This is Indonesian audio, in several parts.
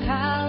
她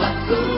aku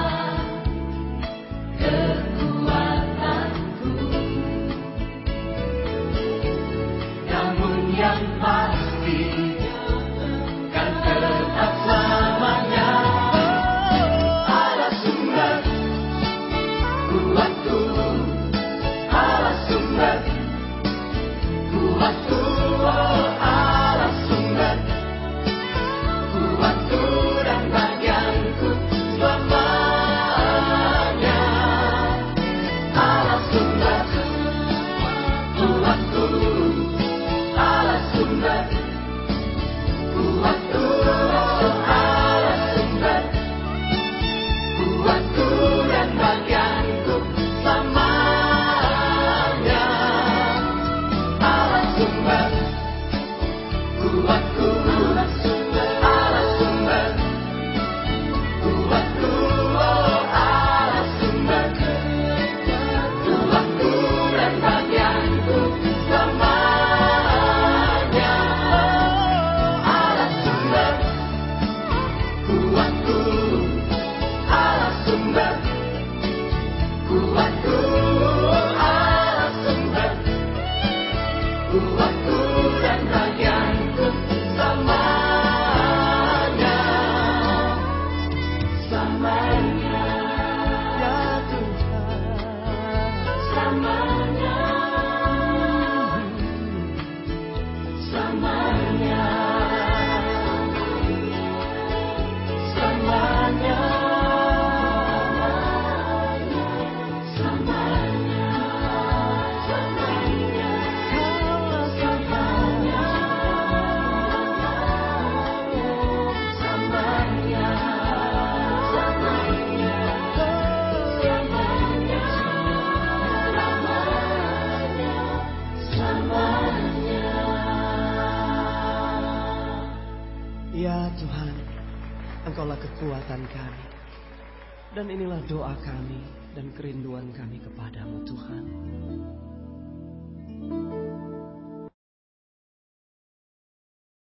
Aku, aku Ya Tuhan, Engkaulah kekuatan kami. Dan inilah doa kami dan kerinduan kami kepadamu Tuhan.